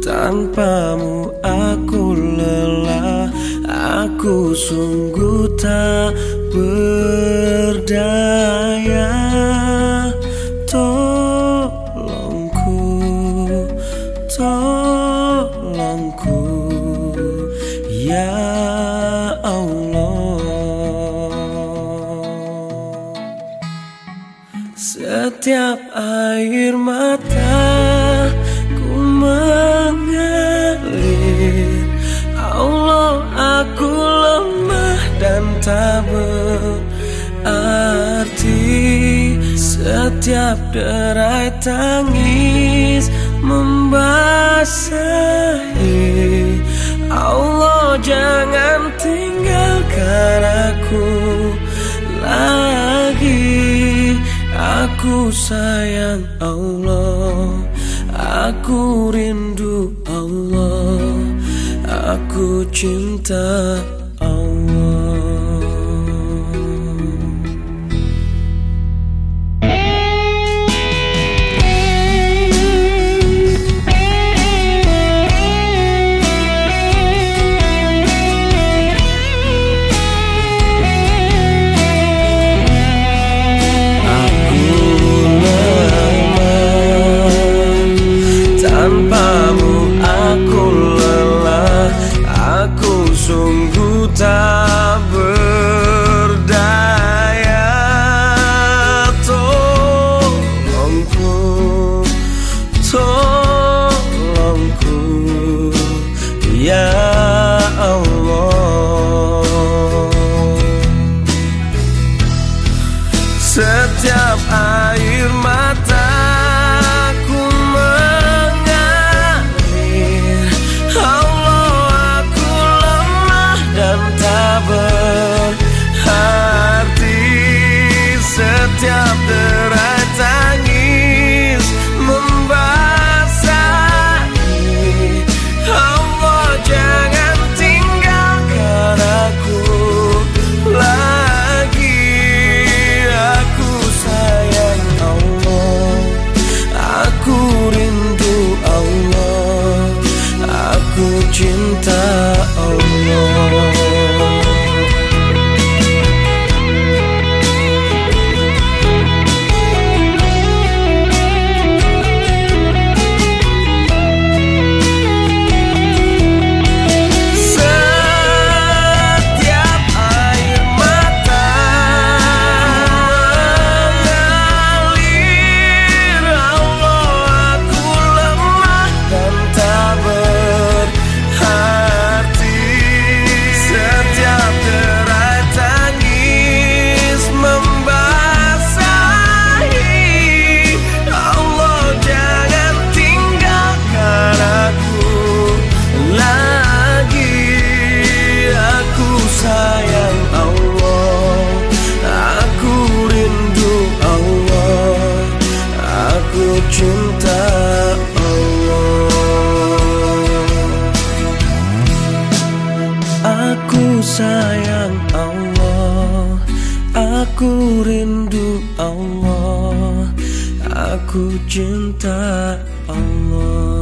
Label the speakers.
Speaker 1: Tanpamu aku lelah Aku sungguh tak berdaya Setiap air mata tak berarti Setiap derai tangis membasahi. Allah jangan tinggalkan aku lagi Aku sayang Allah Aku rindu Allah Aku cinta Setiap air mataku sayang Allah Aku rindu Allah Aku cinta Allah